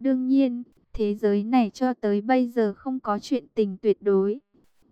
Đương nhiên, thế giới này cho tới bây giờ không có chuyện tình tuyệt đối.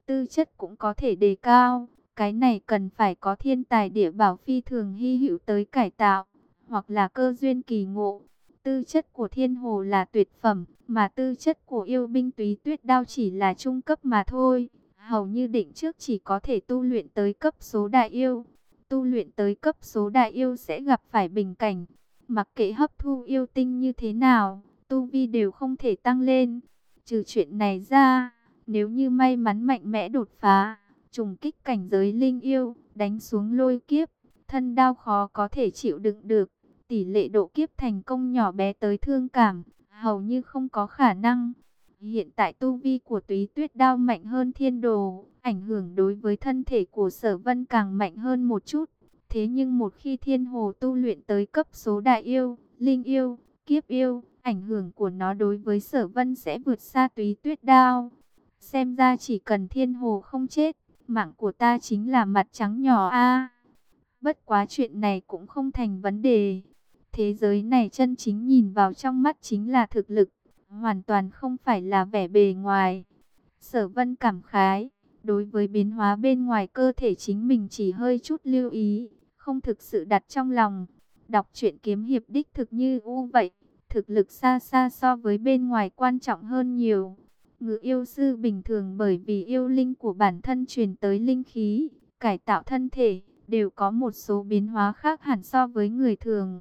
Tư chất cũng có thể đề cao, cái này cần phải có thiên tài địa bảo phi thường hy hữu tới cải tạo, hoặc là cơ duyên kỳ ngộ. Tư chất của thiên hồ là tuyệt phẩm, mà tư chất của yêu binh túy tuyết đao chỉ là trung cấp mà thôi. Hầu như định trước chỉ có thể tu luyện tới cấp số đại yêu. Tu luyện tới cấp số đại yêu sẽ gặp phải bình cảnh. Mặc kệ hấp thu yêu tinh như thế nào, tu vi đều không thể tăng lên. Trừ chuyện này ra, nếu như may mắn mạnh mẽ đột phá, trùng kích cảnh giới linh yêu, đánh xuống lôi kiếp, thân đau khó có thể chịu đựng được. Tỷ lệ độ kiếp thành công nhỏ bé tới thương cảm, hầu như không có khả năng. Hiện tại tu vi của túy tuyết đao mạnh hơn thiên đồ, ảnh hưởng đối với thân thể của sở vân càng mạnh hơn một chút. Thế nhưng một khi thiên hồ tu luyện tới cấp số đại yêu, linh yêu, kiếp yêu, ảnh hưởng của nó đối với sở vân sẽ vượt xa túy tuyết đao. Xem ra chỉ cần thiên hồ không chết, mạng của ta chính là mặt trắng nhỏ a. Bất quá chuyện này cũng không thành vấn đề. Thế giới này chân chính nhìn vào trong mắt chính là thực lực, hoàn toàn không phải là vẻ bề ngoài. Sở vân cảm khái, đối với biến hóa bên ngoài cơ thể chính mình chỉ hơi chút lưu ý, không thực sự đặt trong lòng. Đọc truyện kiếm hiệp đích thực như u vậy, thực lực xa xa so với bên ngoài quan trọng hơn nhiều. Ngự yêu sư bình thường bởi vì yêu linh của bản thân truyền tới linh khí, cải tạo thân thể, đều có một số biến hóa khác hẳn so với người thường.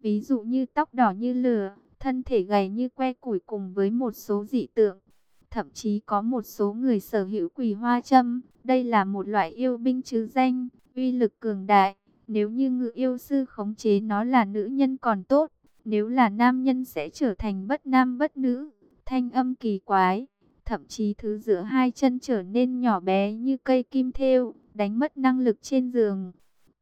Ví dụ như tóc đỏ như lửa, thân thể gầy như que củi cùng với một số dị tượng. Thậm chí có một số người sở hữu quỷ hoa châm, đây là một loại yêu binh chứ danh, uy lực cường đại. Nếu như ngự yêu sư khống chế nó là nữ nhân còn tốt, nếu là nam nhân sẽ trở thành bất nam bất nữ, thanh âm kỳ quái. Thậm chí thứ giữa hai chân trở nên nhỏ bé như cây kim thêu, đánh mất năng lực trên giường.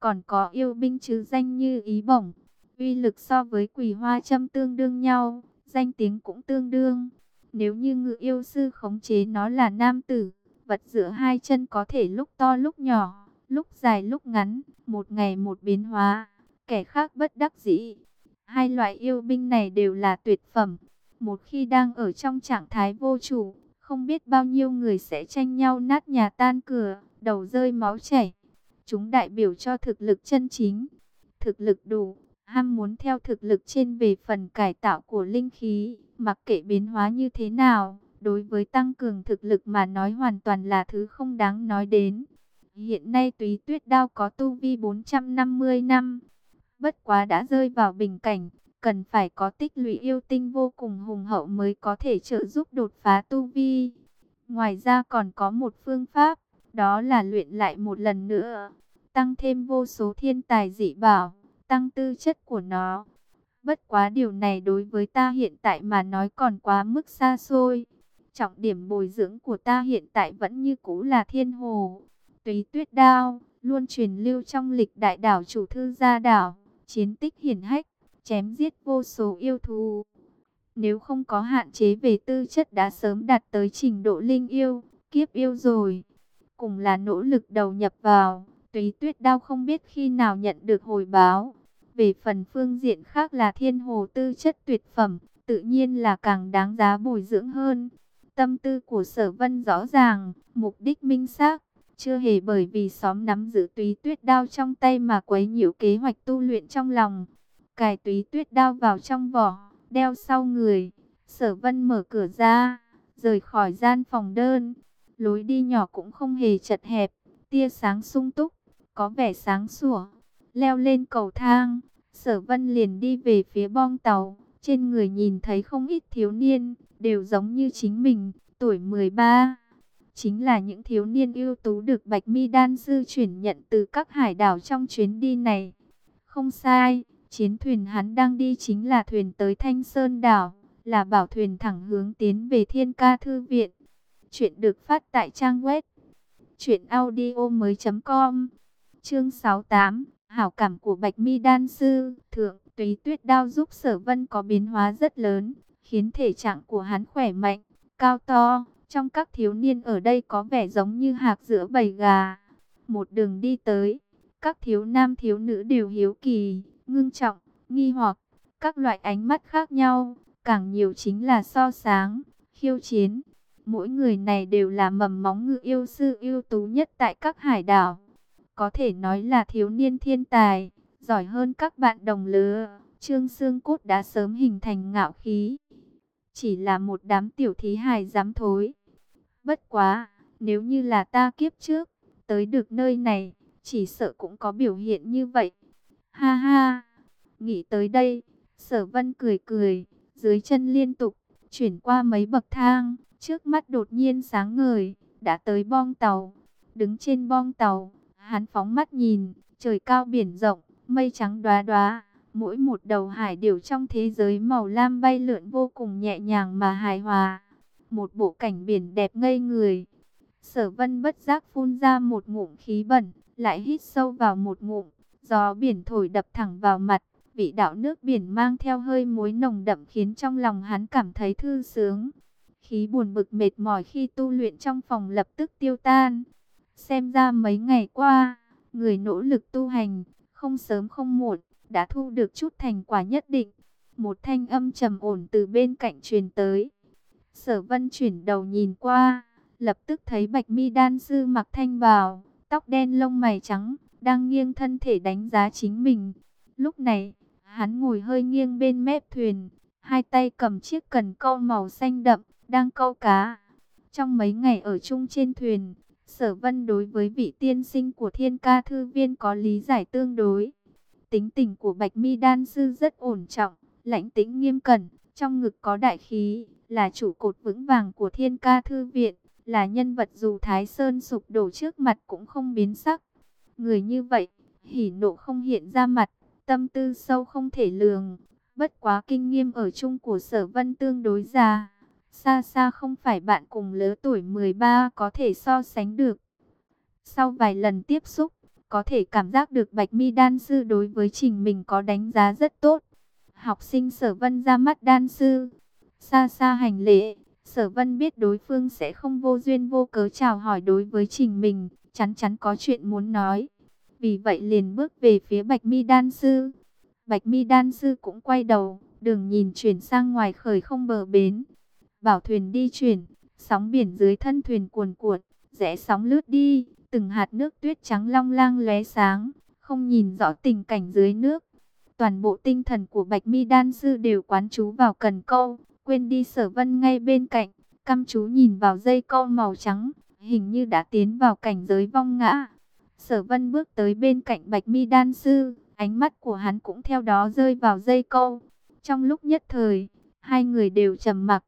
Còn có yêu binh chứ danh như ý bổng, uy lực so với quỷ hoa châm tương đương nhau, danh tiếng cũng tương đương. Nếu như ngự yêu sư khống chế nó là nam tử, vật giữa hai chân có thể lúc to lúc nhỏ, lúc dài lúc ngắn, một ngày một biến hóa, kẻ khác bất đắc dĩ. Hai loại yêu binh này đều là tuyệt phẩm. Một khi đang ở trong trạng thái vô chủ, không biết bao nhiêu người sẽ tranh nhau nát nhà tan cửa, đầu rơi máu chảy. Chúng đại biểu cho thực lực chân chính, thực lực đủ, ham muốn theo thực lực trên về phần cải tạo của linh khí, mặc kệ biến hóa như thế nào, đối với tăng cường thực lực mà nói hoàn toàn là thứ không đáng nói đến. Hiện nay túy tuyết đao có tu vi 450 năm, bất quá đã rơi vào bình cảnh, cần phải có tích lũy yêu tinh vô cùng hùng hậu mới có thể trợ giúp đột phá tu vi. Ngoài ra còn có một phương pháp, đó là luyện lại một lần nữa, tăng thêm vô số thiên tài dị bảo tăng tư chất của nó. Bất quá điều này đối với ta hiện tại mà nói còn quá mức xa xôi. Trọng điểm bồi dưỡng của ta hiện tại vẫn như cũ là thiên hồ. Túy tuyết đao, luôn truyền lưu trong lịch đại đảo chủ thư gia đảo, chiến tích hiển hách, chém giết vô số yêu thú. Nếu không có hạn chế về tư chất đã sớm đạt tới trình độ linh yêu, kiếp yêu rồi. Cùng là nỗ lực đầu nhập vào, túy tuyết đao không biết khi nào nhận được hồi báo. Về phần phương diện khác là thiên hồ tư chất tuyệt phẩm, tự nhiên là càng đáng giá bồi dưỡng hơn. Tâm tư của sở vân rõ ràng, mục đích minh xác, chưa hề bởi vì xóm nắm giữ túy tuyết đao trong tay mà quấy nhiễu kế hoạch tu luyện trong lòng. Cài túy tuyết đao vào trong vỏ, đeo sau người, sở vân mở cửa ra, rời khỏi gian phòng đơn. Lối đi nhỏ cũng không hề chật hẹp, tia sáng sung túc, có vẻ sáng sủa leo lên cầu thang, sở vân liền đi về phía bong tàu, trên người nhìn thấy không ít thiếu niên, đều giống như chính mình, tuổi 13. Chính là những thiếu niên ưu tú được Bạch Mi Đan Sư chuyển nhận từ các hải đảo trong chuyến đi này. Không sai, chiến thuyền hắn đang đi chính là thuyền tới Thanh Sơn Đảo, là bảo thuyền thẳng hướng tiến về Thiên Ca Thư Viện. Chuyện được phát tại trang web truyệnaudiomoi.com Chương 68 Hảo cảm của Bạch Mi Đan Sư, Thượng Túy Tuyết Đao giúp Sở Vân có biến hóa rất lớn, khiến thể trạng của hắn khỏe mạnh, cao to. Trong các thiếu niên ở đây có vẻ giống như hạc giữa bầy gà. Một đường đi tới, các thiếu nam thiếu nữ đều hiếu kỳ, ngưng trọng, nghi hoặc, các loại ánh mắt khác nhau, càng nhiều chính là so sáng, khiêu chiến. Mỗi người này đều là mầm móng ngự yêu sư ưu tú nhất tại các hải đảo. Có thể nói là thiếu niên thiên tài, giỏi hơn các bạn đồng lứa. Trương Sương Cốt đã sớm hình thành ngạo khí. Chỉ là một đám tiểu thí hài dám thối. Bất quá, nếu như là ta kiếp trước, tới được nơi này, chỉ sợ cũng có biểu hiện như vậy. Ha ha, nghĩ tới đây, sở vân cười cười, dưới chân liên tục, chuyển qua mấy bậc thang, trước mắt đột nhiên sáng ngời, đã tới bong tàu. Đứng trên bong tàu, hắn phóng mắt nhìn, trời cao biển rộng, mây trắng đoá đoá, mỗi một đầu hải điểu trong thế giới màu lam bay lượn vô cùng nhẹ nhàng mà hài hòa. Một bộ cảnh biển đẹp ngây người. Sở vân bất giác phun ra một ngụm khí bẩn, lại hít sâu vào một ngụm, gió biển thổi đập thẳng vào mặt. Vị đạo nước biển mang theo hơi muối nồng đậm khiến trong lòng hắn cảm thấy thư sướng. Khí buồn bực mệt mỏi khi tu luyện trong phòng lập tức tiêu tan. Xem ra mấy ngày qua, người nỗ lực tu hành, không sớm không muộn, đã thu được chút thành quả nhất định. Một thanh âm trầm ổn từ bên cạnh truyền tới. Sở vân chuyển đầu nhìn qua, lập tức thấy bạch mi đan sư mặc thanh bào, tóc đen lông mày trắng, đang nghiêng thân thể đánh giá chính mình. Lúc này, hắn ngồi hơi nghiêng bên mép thuyền, hai tay cầm chiếc cần câu màu xanh đậm, đang câu cá. Trong mấy ngày ở chung trên thuyền, sở vân đối với vị tiên sinh của thiên ca thư viên có lý giải tương đối. Tính tình của Bạch Mi Đan Sư rất ổn trọng, lãnh tĩnh nghiêm cẩn, trong ngực có đại khí, là chủ cột vững vàng của thiên ca thư viện, là nhân vật dù Thái Sơn sụp đổ trước mặt cũng không biến sắc. Người như vậy, hỉ nộ không hiện ra mặt, tâm tư sâu không thể lường, bất quá kinh nghiêm ở chung của sở vân tương đối già. Xa xa không phải bạn cùng lứa tuổi 13 có thể so sánh được. Sau vài lần tiếp xúc, có thể cảm giác được Bạch Mi đan sư đối với trình mình có đánh giá rất tốt. Học sinh Sở Vân ra mắt đan sư, xa xa hành lễ, Sở Vân biết đối phương sẽ không vô duyên vô cớ chào hỏi đối với trình mình, chắn chắn có chuyện muốn nói. Vì vậy liền bước về phía Bạch Mi đan sư. Bạch Mi đan sư cũng quay đầu, đường nhìn chuyển sang ngoài khởi không bờ bến. Bảo thuyền đi chuyển, sóng biển dưới thân thuyền cuồn cuộn, rẽ sóng lướt đi, từng hạt nước tuyết trắng long lang lóe sáng, không nhìn rõ tình cảnh dưới nước. Toàn bộ tinh thần của Bạch Mi đan sư đều quán chú vào cần câu, quên đi Sở Vân ngay bên cạnh, căm chú nhìn vào dây câu màu trắng, hình như đã tiến vào cảnh giới vong ngã. Sở Vân bước tới bên cạnh Bạch Mi đan sư, ánh mắt của hắn cũng theo đó rơi vào dây câu. Trong lúc nhất thời, hai người đều trầm mặc.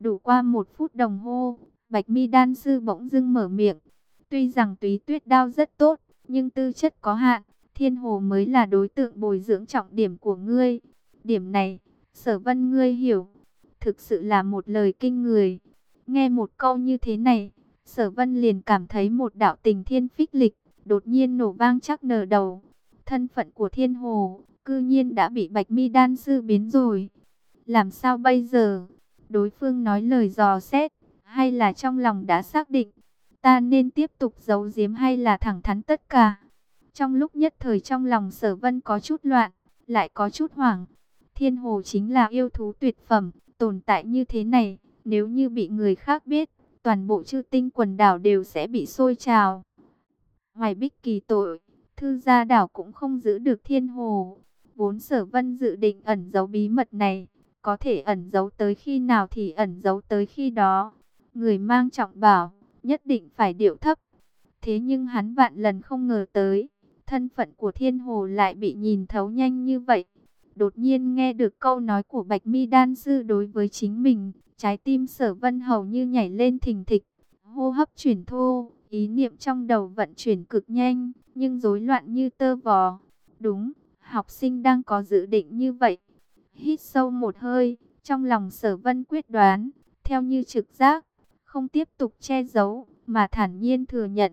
Đủ qua một phút đồng hồ, Bạch Mi đan sư bỗng dưng mở miệng, Tuy rằng túy tuyết đao rất tốt, nhưng tư chất có hạn, thiên hồ mới là đối tượng bồi dưỡng trọng điểm của ngươi. Điểm này, sở vân ngươi hiểu, thực sự là một lời kinh người. Nghe một câu như thế này, sở vân liền cảm thấy một đạo tình thiên phích lịch, đột nhiên nổ vang chắc nở đầu. Thân phận của thiên hồ, cư nhiên đã bị bạch mi đan sư biến rồi. Làm sao bây giờ? Đối phương nói lời dò xét, hay là trong lòng đã xác định, ta nên tiếp tục giấu giếm hay là thẳng thắn tất cả. Trong lúc nhất thời trong lòng sở vân có chút loạn, lại có chút hoảng. Thiên hồ chính là yêu thú tuyệt phẩm, tồn tại như thế này, nếu như bị người khác biết, toàn bộ chư tinh quần đảo đều sẽ bị sôi trào. Ngoài bích kỳ tội, thư gia đảo cũng không giữ được thiên hồ. Vốn sở vân dự định ẩn giấu bí mật này, có thể ẩn giấu tới khi nào thì ẩn giấu tới khi đó. Người mang trọng bảo, nhất định phải điệu thấp. Thế nhưng hắn vạn lần không ngờ tới, thân phận của thiên hồ lại bị nhìn thấu nhanh như vậy. Đột nhiên nghe được câu nói của Bạch Mi Đan Sư đối với chính mình, trái tim sở vân hầu như nhảy lên thình thịch, hô hấp chuyển thô, ý niệm trong đầu vận chuyển cực nhanh, nhưng rối loạn như tơ vò. Đúng, học sinh đang có dự định như vậy. Hít sâu một hơi, trong lòng sở vân quyết đoán, theo như trực giác, không tiếp tục che giấu, mà thản nhiên thừa nhận.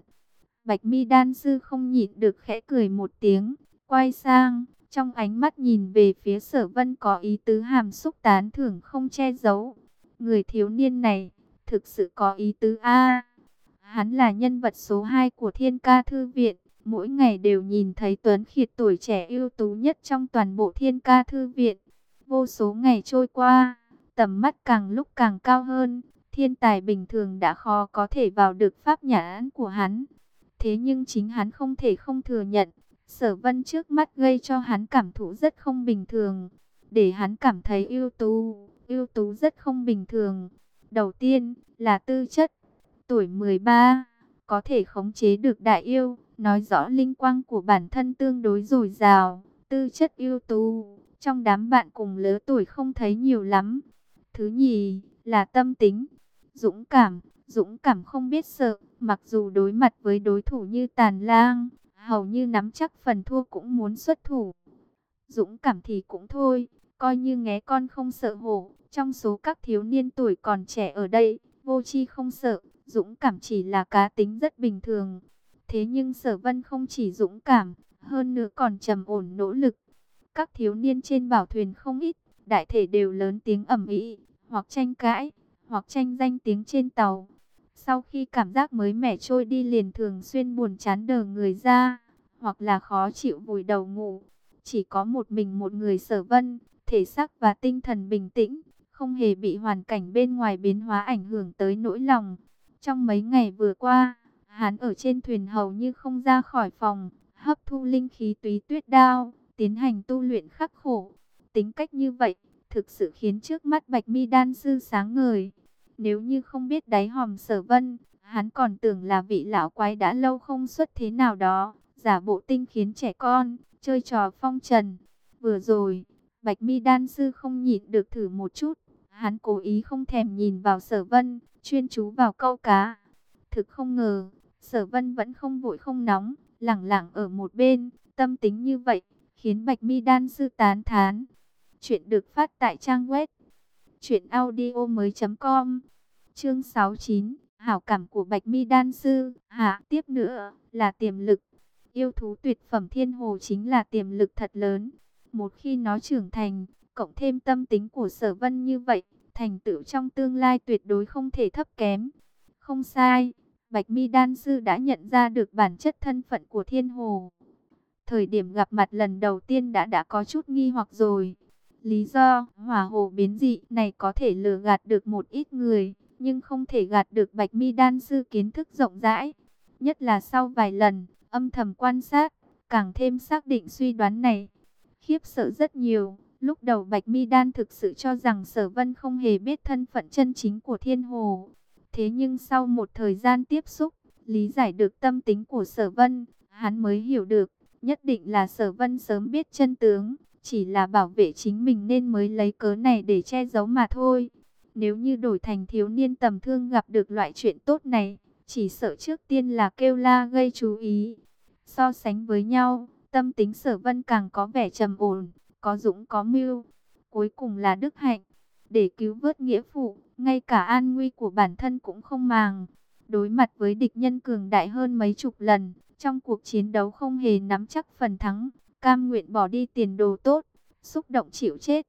Bạch mi đan sư không nhịn được khẽ cười một tiếng, quay sang, trong ánh mắt nhìn về phía sở vân có ý tứ hàm xúc tán thưởng không che giấu. Người thiếu niên này, thực sự có ý tứ A. hắn là nhân vật số 2 của thiên ca thư viện, mỗi ngày đều nhìn thấy Tuấn Khiệt tuổi trẻ ưu tú nhất trong toàn bộ thiên ca thư viện. Vô số ngày trôi qua, tầm mắt càng lúc càng cao hơn, thiên tài bình thường đã khó có thể vào được pháp nhãn của hắn. Thế nhưng chính hắn không thể không thừa nhận, sở vân trước mắt gây cho hắn cảm thụ rất không bình thường, để hắn cảm thấy ưu tú, ưu tú rất không bình thường. Đầu tiên là tư chất, tuổi 13, có thể khống chế được đại yêu, nói rõ linh quang của bản thân tương đối dồi dào, tư chất ưu tú, trong đám bạn cùng lứa tuổi không thấy nhiều lắm. Thứ nhì là tâm tính, dũng cảm, dũng cảm không biết sợ, mặc dù đối mặt với đối thủ như tàn lang, hầu như nắm chắc phần thua cũng muốn xuất thủ. Dũng cảm thì cũng thôi, coi như nghé con không sợ hổ, trong số các thiếu niên tuổi còn trẻ ở đây, vô chi không sợ, dũng cảm chỉ là cá tính rất bình thường. Thế nhưng sở vân không chỉ dũng cảm, hơn nữa còn trầm ổn nỗ lực. Các thiếu niên trên bảo thuyền không ít, đại thể đều lớn tiếng ầm ĩ, hoặc tranh cãi, hoặc tranh danh tiếng trên tàu. Sau khi cảm giác mới mẻ trôi đi liền thường xuyên buồn chán đờ người ra, hoặc là khó chịu vùi đầu ngủ. Chỉ có một mình một người sở vân, thể xác và tinh thần bình tĩnh, không hề bị hoàn cảnh bên ngoài biến hóa ảnh hưởng tới nỗi lòng. Trong mấy ngày vừa qua, hắn ở trên thuyền hầu như không ra khỏi phòng, hấp thu linh khí túy tuyết đao, tiến hành tu luyện khắc khổ. Tính cách như vậy, thực sự khiến trước mắt Bạch Mi đan sư sáng ngời. Nếu như không biết đáy hòm Sở Vân, hắn còn tưởng là vị lão quái đã lâu không xuất thế nào đó, giả bộ tinh khiến trẻ con chơi trò phong trần. Vừa rồi, Bạch Mi đan sư không nhịn được thử một chút, hắn cố ý không thèm nhìn vào Sở Vân, chuyên chú vào câu cá. Thực không ngờ, Sở Vân vẫn không vội không nóng, lẳng lặng ở một bên, tâm tính như vậy, khiến Bạch Mi đan sư tán thán. Chuyện được phát tại trang web truyệnaudiomoi.com. Chương 69, hảo cảm của Bạch Mi đan sư, hạ, tiếp nữa là tiềm lực. Yêu thú tuyệt phẩm thiên hồ chính là tiềm lực thật lớn. Một khi nó trưởng thành, cộng thêm tâm tính của Sở Vân như vậy, thành tựu trong tương lai tuyệt đối không thể thấp kém. Không sai, Bạch Mi đan sư đã nhận ra được bản chất thân phận của thiên hồ. Thời điểm gặp mặt lần đầu tiên đã đã có chút nghi hoặc rồi. Lý do hỏa hồ biến dị này có thể lừa gạt được một ít người, nhưng không thể gạt được Bạch Mi đan sư kiến thức rộng rãi. Nhất là sau vài lần âm thầm quan sát, càng thêm xác định suy đoán này. Khiếp sợ rất nhiều, lúc đầu Bạch Mi đan thực sự cho rằng Sở Vân không hề biết thân phận chân chính của Thiên Hồ. Thế nhưng sau một thời gian tiếp xúc, lý giải được tâm tính của Sở Vân, hắn mới hiểu được, nhất định là Sở Vân sớm biết chân tướng, chỉ là bảo vệ chính mình nên mới lấy cớ này để che giấu mà thôi. Nếu như đổi thành thiếu niên tầm thương gặp được loại chuyện tốt này, chỉ sợ trước tiên là kêu la gây chú ý. So sánh với nhau, tâm tính sở vân càng có vẻ trầm ổn, có dũng có mưu. Cuối cùng là đức hạnh, để cứu vớt nghĩa phụ, ngay cả an nguy của bản thân cũng không màng. Đối mặt với địch nhân cường đại hơn mấy chục lần, trong cuộc chiến đấu không hề nắm chắc phần thắng, cam nguyện bỏ đi tiền đồ tốt, xúc động chịu chết.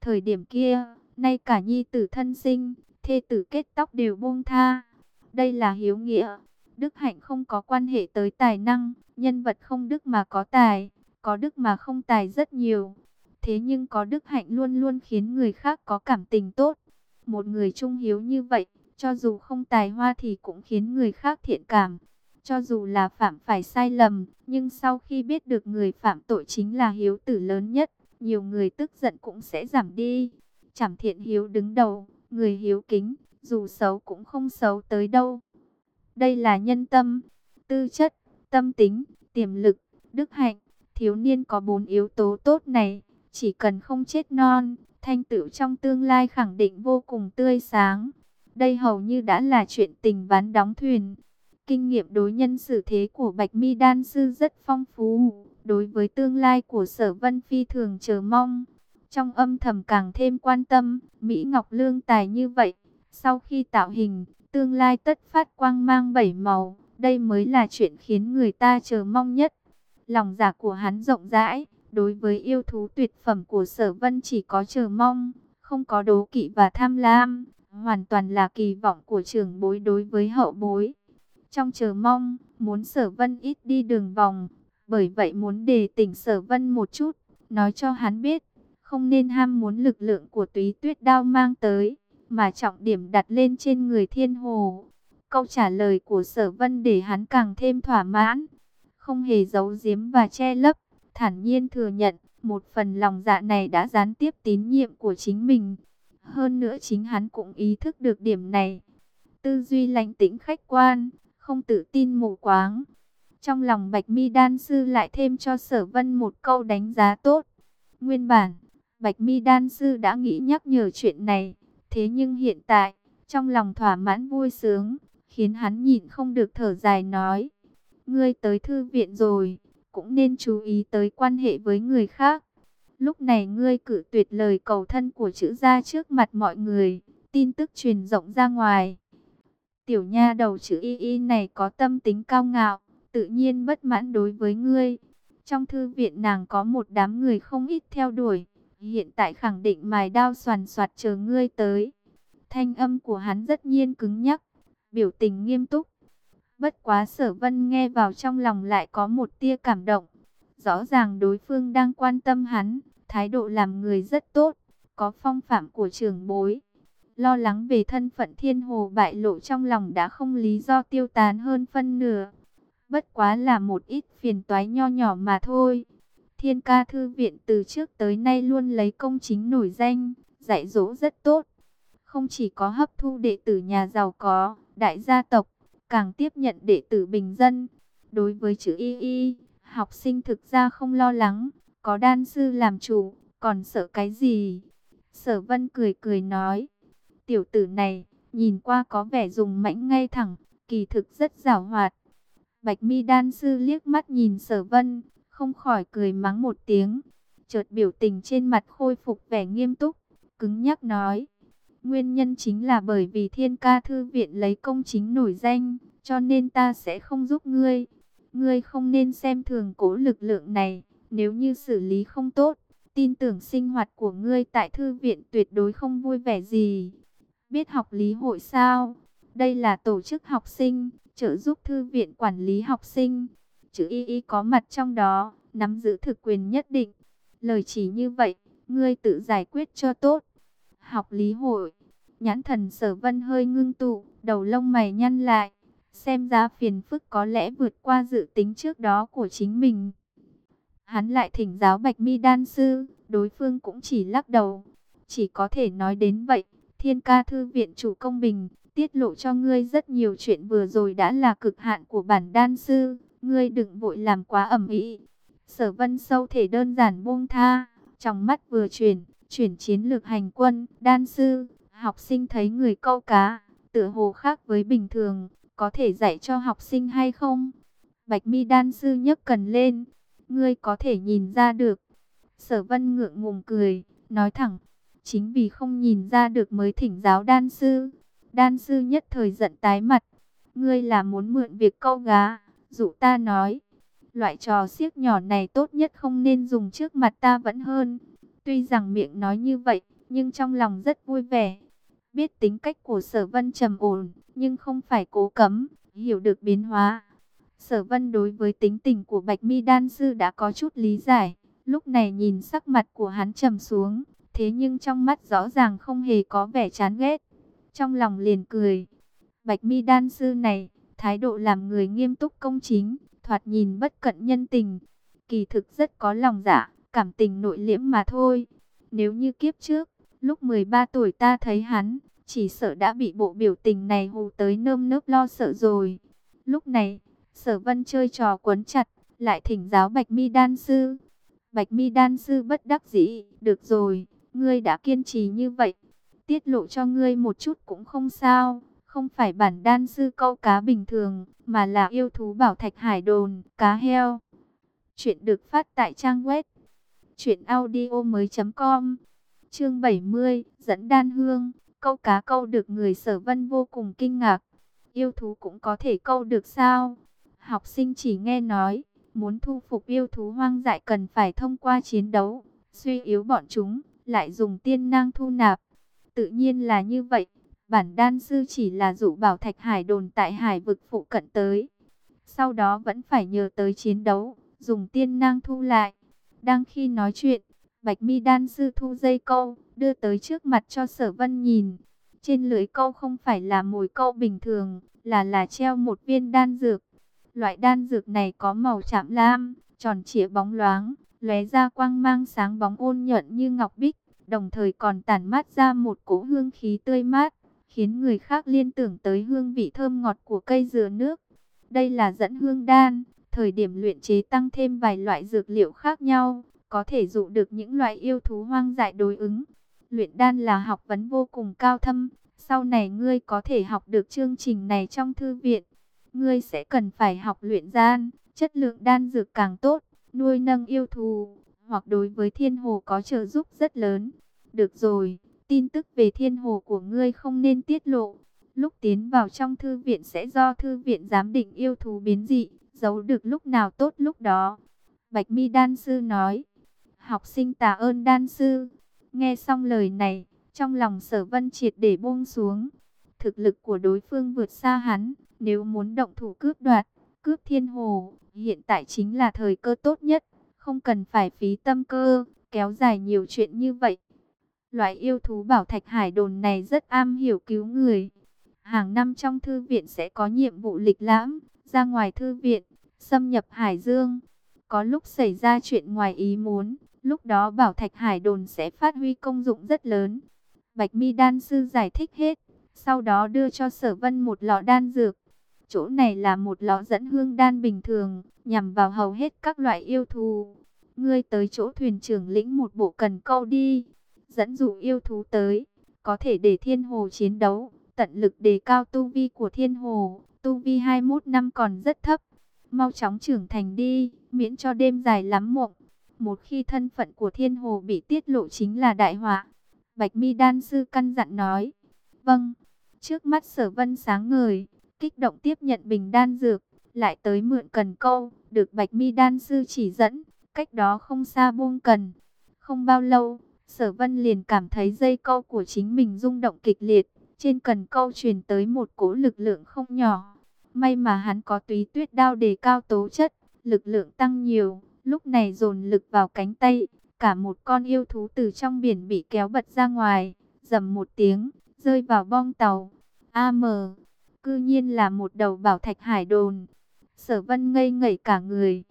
Thời điểm kia, nay cả nhi tử thân sinh, thê tử kết tóc đều buông tha. Đây là hiếu nghĩa. Đức hạnh không có quan hệ tới tài năng, nhân vật không đức mà có tài, có đức mà không tài rất nhiều. Thế nhưng có đức hạnh luôn luôn khiến người khác có cảm tình tốt. Một người trung hiếu như vậy, cho dù không tài hoa thì cũng khiến người khác thiện cảm. Cho dù là phạm phải sai lầm, nhưng sau khi biết được người phạm tội chính là hiếu tử lớn nhất, nhiều người tức giận cũng sẽ giảm đi. Chẳng thiện hiếu đứng đầu, người hiếu kính, dù xấu cũng không xấu tới đâu. Đây là nhân tâm, tư chất, tâm tính, tiềm lực, đức hạnh. Thiếu niên có bốn yếu tố tốt này, chỉ cần không chết non, thanh tựu trong tương lai khẳng định vô cùng tươi sáng. Đây hầu như đã là chuyện tình ván đóng thuyền. Kinh nghiệm đối nhân xử thế của Bạch Mi Đan Sư rất phong phú, đối với tương lai của Sở Vân Phi thường chờ mong. Trong âm thầm càng thêm quan tâm, Mỹ Ngọc Lương tài như vậy, sau khi tạo hình, tương lai tất phát quang mang bảy màu, đây mới là chuyện khiến người ta chờ mong nhất. Lòng giả dạ của hắn rộng rãi, đối với yêu thú tuyệt phẩm của sở vân chỉ có chờ mong, không có đố kỵ và tham lam, hoàn toàn là kỳ vọng của trưởng bối đối với hậu bối. Trong chờ mong, muốn sở vân ít đi đường vòng, bởi vậy muốn đề tỉnh sở vân một chút, nói cho hắn biết, không nên ham muốn lực lượng của túy tuyết đao mang tới, mà trọng điểm đặt lên trên người thiên hồ. Câu trả lời của sở vân để hắn càng thêm thỏa mãn, không hề giấu giếm và che lấp, thản nhiên thừa nhận, một phần lòng dạ này đã gián tiếp tín nhiệm của chính mình. Hơn nữa chính hắn cũng ý thức được điểm này. Tư duy lạnh tĩnh khách quan, không tự tin mù quáng. Trong lòng Bạch Mi Đan Sư lại thêm cho Sở Vân một câu đánh giá tốt. Nguyên bản, Bạch Mi Đan Sư đã nghĩ nhắc nhở chuyện này. Thế nhưng hiện tại, trong lòng thỏa mãn vui sướng, khiến hắn nhịn không được thở dài nói. Ngươi tới thư viện rồi, cũng nên chú ý tới quan hệ với người khác. Lúc này ngươi cử tuyệt lời cầu thân của chữ gia trước mặt mọi người, tin tức truyền rộng ra ngoài. Tiểu nha đầu chữ y y này có tâm tính cao ngạo, tự nhiên bất mãn đối với ngươi. Trong thư viện nàng có một đám người không ít theo đuổi, hiện tại khẳng định mài đao soàn soạt chờ ngươi tới. Thanh âm của hắn rất nhiên cứng nhắc, biểu tình nghiêm túc. Bất quá sở vân nghe vào trong lòng lại có một tia cảm động. Rõ ràng đối phương đang quan tâm hắn, thái độ làm người rất tốt, có phong phạm của trưởng bối. Lo lắng về thân phận thiên hồ bại lộ trong lòng đã không lý do tiêu tán hơn phân nửa. Bất quá là một ít phiền toái nho nhỏ mà thôi. Thiên ca thư viện từ trước tới nay luôn lấy công chính nổi danh, dạy dỗ rất tốt. Không chỉ có hấp thu đệ tử nhà giàu có, đại gia tộc, càng tiếp nhận đệ tử bình dân. Đối với chữ y y, học sinh thực ra không lo lắng, có đan sư làm chủ, còn sợ cái gì? Sở vân cười cười nói, tiểu tử này, nhìn qua có vẻ dùng mãnh ngay thẳng, kỳ thực rất giảo hoạt. Bạch mi đan sư liếc mắt nhìn sở vân, không khỏi cười mắng một tiếng. Chợt biểu tình trên mặt khôi phục vẻ nghiêm túc, cứng nhắc nói. Nguyên nhân chính là bởi vì thiên ca thư viện lấy công chính nổi danh, cho nên ta sẽ không giúp ngươi. Ngươi không nên xem thường cố lực lượng này, nếu như xử lý không tốt, tin tưởng sinh hoạt của ngươi tại thư viện tuyệt đối không vui vẻ gì. Biết học lý hội sao? Đây là tổ chức học sinh, trợ giúp thư viện quản lý học sinh. Chữ y y có mặt trong đó, nắm giữ thực quyền nhất định. Lời chỉ như vậy, ngươi tự giải quyết cho tốt. Học lý hội, nhãn thần sở vân hơi ngưng tụ, đầu lông mày nhăn lại. Xem ra phiền phức có lẽ vượt qua dự tính trước đó của chính mình. Hắn lại thỉnh giáo Bạch Mi Đan Sư, đối phương cũng chỉ lắc đầu. Chỉ có thể nói đến vậy, thiên ca thư viện chủ công bình, tiết lộ cho ngươi rất nhiều chuyện vừa rồi đã là cực hạn của bản đan sư. Ngươi đừng vội làm quá ẩm ý. Sở vân sâu thể đơn giản buông tha, trong mắt vừa chuyển, chuyển chiến lược hành quân, đan sư, học sinh thấy người câu cá, tựa hồ khác với bình thường, có thể dạy cho học sinh hay không? Bạch mi đan sư nhấc cần lên, ngươi có thể nhìn ra được. Sở vân ngượng ngùng cười, nói thẳng, chính vì không nhìn ra được mới thỉnh giáo đan sư. Đan sư nhất thời giận tái mặt, ngươi là muốn mượn việc câu gá, dụ ta nói. Loại trò siếc nhỏ này tốt nhất không nên dùng trước mặt ta vẫn hơn. Tuy rằng miệng nói như vậy, nhưng trong lòng rất vui vẻ. Biết tính cách của sở vân trầm ổn, nhưng không phải cố cấm, hiểu được biến hóa. Sở vân đối với tính tình của Bạch Mi Đan Sư đã có chút lý giải. Lúc này nhìn sắc mặt của hắn trầm xuống, thế nhưng trong mắt rõ ràng không hề có vẻ chán ghét. Trong lòng liền cười. Bạch Mi Đan Sư này, thái độ làm người nghiêm túc công chính, thoạt nhìn bất cận nhân tình. Kỳ thực rất có lòng dạ, cảm tình nội liễm mà thôi. Nếu như kiếp trước, lúc 13 tuổi ta thấy hắn, chỉ sợ đã bị bộ biểu tình này hù tới nơm nớp lo sợ rồi. Lúc này, sở vân chơi trò quấn chặt, lại thỉnh giáo Bạch Mi Đan Sư. Bạch Mi Đan Sư bất đắc dĩ, được rồi, ngươi đã kiên trì như vậy. Tiết lộ cho ngươi một chút cũng không sao, không phải bản đan sư câu cá bình thường, mà là yêu thú bảo thạch hải đồn, cá heo. Chuyện được phát tại trang web Chuyện audio mới com. Chương 70 Dẫn đan hương. Câu cá câu được người sở vân vô cùng kinh ngạc. Yêu thú cũng có thể câu được sao? Học sinh chỉ nghe nói Muốn thu phục yêu thú hoang dại cần phải thông qua chiến đấu Suy yếu bọn chúng. Lại dùng tiên năng thu nạp Tự nhiên là như vậy Bản đan sư chỉ là dụ bảo thạch hải đồn tại hải vực phụ cận tới Sau đó vẫn phải nhờ tới chiến đấu Dùng tiên năng thu lại đang khi nói chuyện, Bạch mi đan sư thu dây câu, đưa tới trước mặt cho sở vân nhìn. Trên lưới câu không phải là mồi câu bình thường, là là treo một viên đan dược. Loại đan dược này có màu chạm lam, tròn trịa bóng loáng, lóe ra quang mang sáng bóng ôn nhuận như ngọc bích, đồng thời còn tản mát ra một cỗ hương khí tươi mát, khiến người khác liên tưởng tới hương vị thơm ngọt của cây dừa nước. Đây là dẫn hương đan, thời điểm luyện chế tăng thêm vài loại dược liệu khác nhau, có thể dụ được những loại yêu thú hoang dại đối ứng. Luyện đan là học vấn vô cùng cao thâm, sau này ngươi có thể học được chương trình này trong thư viện. Ngươi sẽ cần phải học luyện gian. chất lượng đan dược càng tốt, nuôi nâng yêu thú, hoặc đối với thiên hồ có trợ giúp rất lớn. Được rồi, tin tức về thiên hồ của ngươi không nên tiết lộ. Lúc tiến vào trong thư viện sẽ do thư viện giám định yêu thú biến dị, giấu được lúc nào tốt lúc đó. Bạch mi đan sư nói, học sinh tạ ơn đan sư. Nghe xong lời này, trong lòng sở vân triệt để buông xuống. Thực lực của đối phương vượt xa hắn, nếu muốn động thủ cướp đoạt, cướp thiên hồ, hiện tại chính là thời cơ tốt nhất, không cần phải phí tâm cơ, kéo dài nhiều chuyện như vậy. Loại yêu thú bảo thạch hải đồn này rất am hiểu cứu người. Hàng năm trong thư viện sẽ có nhiệm vụ lịch lãm, ra ngoài thư viện, xâm nhập hải dương. Có lúc xảy ra chuyện ngoài ý muốn, lúc đó bảo thạch hải đồn sẽ phát huy công dụng rất lớn. Bạch mi đan sư giải thích hết, sau đó đưa cho sở vân một lọ đan dược. Chỗ này là một lọ dẫn hương đan bình thường, nhằm vào hầu hết các loại yêu thú. Ngươi tới chỗ thuyền trưởng lĩnh một bộ cần câu đi, dẫn dụ yêu thú tới, có thể để thiên hồ chiến đấu, tận lực đề cao tu vi của thiên hồ. Tu vi 21 năm còn rất thấp, mau chóng trưởng thành đi, miễn cho đêm dài lắm mộng. Một khi thân phận của thiên hồ bị tiết lộ chính là đại họa. Bạch mi đan sư căn dặn nói. Vâng, trước mắt sở vân sáng ngời, kích động tiếp nhận bình đan dược, lại tới mượn cần câu, được bạch mi đan sư chỉ dẫn, cách đó không xa buông cần. Không bao lâu, sở vân liền cảm thấy dây câu của chính mình rung động kịch liệt, trên cần câu truyền tới một cỗ lực lượng không nhỏ. May mà hắn có túy tuyết đao đề cao tố chất, lực lượng tăng nhiều, lúc này dồn lực vào cánh tay, cả một con yêu thú từ trong biển bị kéo bật ra ngoài, dầm một tiếng, rơi vào bong tàu. AM, cư nhiên là một đầu bảo thạch hải đồn. Sở vân ngây ngẩy cả người.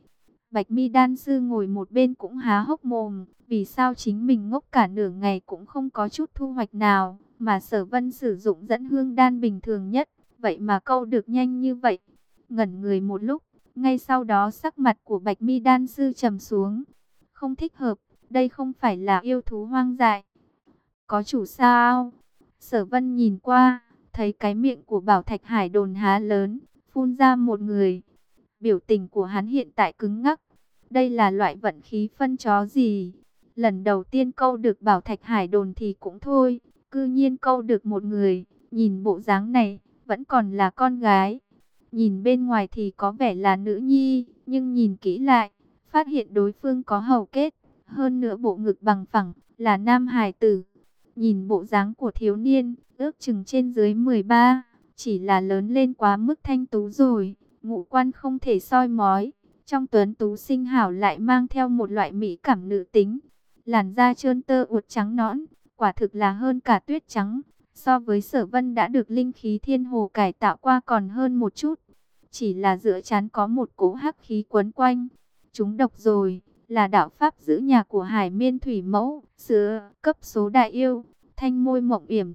Bạch mi đan sư ngồi một bên cũng há hốc mồm, vì sao chính mình ngốc cả nửa ngày cũng không có chút thu hoạch nào, mà sở vân sử dụng dẫn hương đan bình thường nhất, vậy mà câu được nhanh như vậy. Ngẩn người một lúc, ngay sau đó sắc mặt của Bạch Mi đan sư trầm xuống. Không thích hợp, đây không phải là yêu thú hoang dại. Có chủ sao? Sở Vân nhìn qua, thấy cái miệng của Bảo Thạch Hải đồn há lớn, phun ra một người. Biểu tình của hắn hiện tại cứng ngắc. Đây là loại vận khí phân chó gì? Lần đầu tiên câu được Bảo Thạch Hải đồn thì cũng thôi, cư nhiên câu được một người, nhìn bộ dáng này, vẫn còn là con gái. Nhìn bên ngoài thì có vẻ là nữ nhi, nhưng nhìn kỹ lại, phát hiện đối phương có hầu kết, hơn nữa bộ ngực bằng phẳng, là nam hài tử. Nhìn bộ dáng của thiếu niên, ước chừng trên dưới 13, chỉ là lớn lên quá mức thanh tú rồi, ngũ quan không thể soi mói. Trong tuấn tú sinh hảo lại mang theo một loại mỹ cảm nữ tính, làn da trơn tơ uột trắng nõn, quả thực là hơn cả tuyết trắng. So với sở vân đã được linh khí thiên hồ cải tạo qua còn hơn một chút. Chỉ là giữa chán có một cỗ hắc khí quấn quanh. Chúng độc rồi, là đạo pháp giữ nhà của hải miên thủy mẫu, sữa, cấp số đại yêu, thanh môi mộng yểm.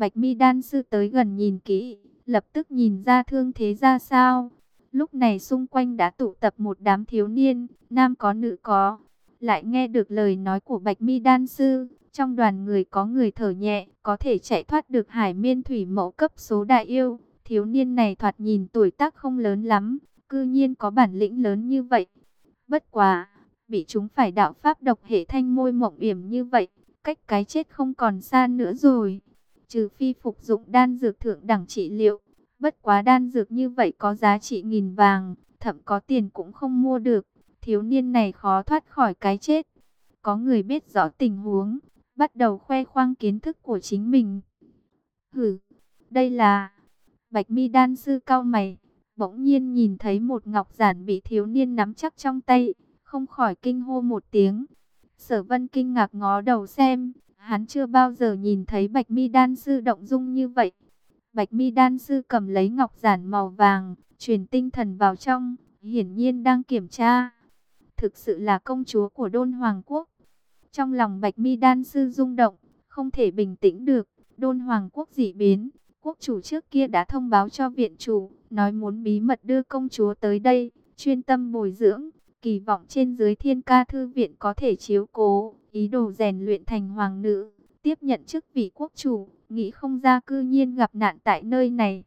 Bạch mi đan sư tới gần nhìn kỹ, lập tức nhìn ra thương thế ra sao. Lúc này xung quanh đã tụ tập một đám thiếu niên, nam có nữ có. Lại nghe được lời nói của Bạch mi đan sư, trong đoàn người có người thở nhẹ, có thể chạy thoát được hải miên thủy mẫu cấp số đại yêu. Thiếu niên này thoạt nhìn tuổi tác không lớn lắm, cư nhiên có bản lĩnh lớn như vậy. Bất quá, bị chúng phải đạo pháp độc hệ thanh môi mộng yểm như vậy, cách cái chết không còn xa nữa rồi. Trừ phi phục dụng đan dược thượng đẳng trị liệu, bất quá đan dược như vậy có giá trị nghìn vàng, thậm có tiền cũng không mua được. Thiếu niên này khó thoát khỏi cái chết. Có người biết rõ tình huống, bắt đầu khoe khoang kiến thức của chính mình. Hử, đây là Bạch mi đan sư cao mày, bỗng nhiên nhìn thấy một ngọc giản bị thiếu niên nắm chắc trong tay, không khỏi kinh hô một tiếng. Sở vân kinh ngạc ngó đầu xem, hắn chưa bao giờ nhìn thấy bạch mi đan sư động dung như vậy. Bạch mi đan sư cầm lấy ngọc giản màu vàng, truyền tinh thần vào trong, hiển nhiên đang kiểm tra. Thực sự là công chúa của đôn hoàng quốc. Trong lòng bạch mi đan sư rung động, không thể bình tĩnh được, đôn hoàng quốc dị biến. Quốc chủ trước kia đã thông báo cho viện chủ, nói muốn bí mật đưa công chúa tới đây, chuyên tâm bồi dưỡng, kỳ vọng trên dưới thiên ca thư viện có thể chiếu cố, ý đồ rèn luyện thành hoàng nữ, tiếp nhận chức vị quốc chủ, nghĩ không ra cư nhiên gặp nạn tại nơi này.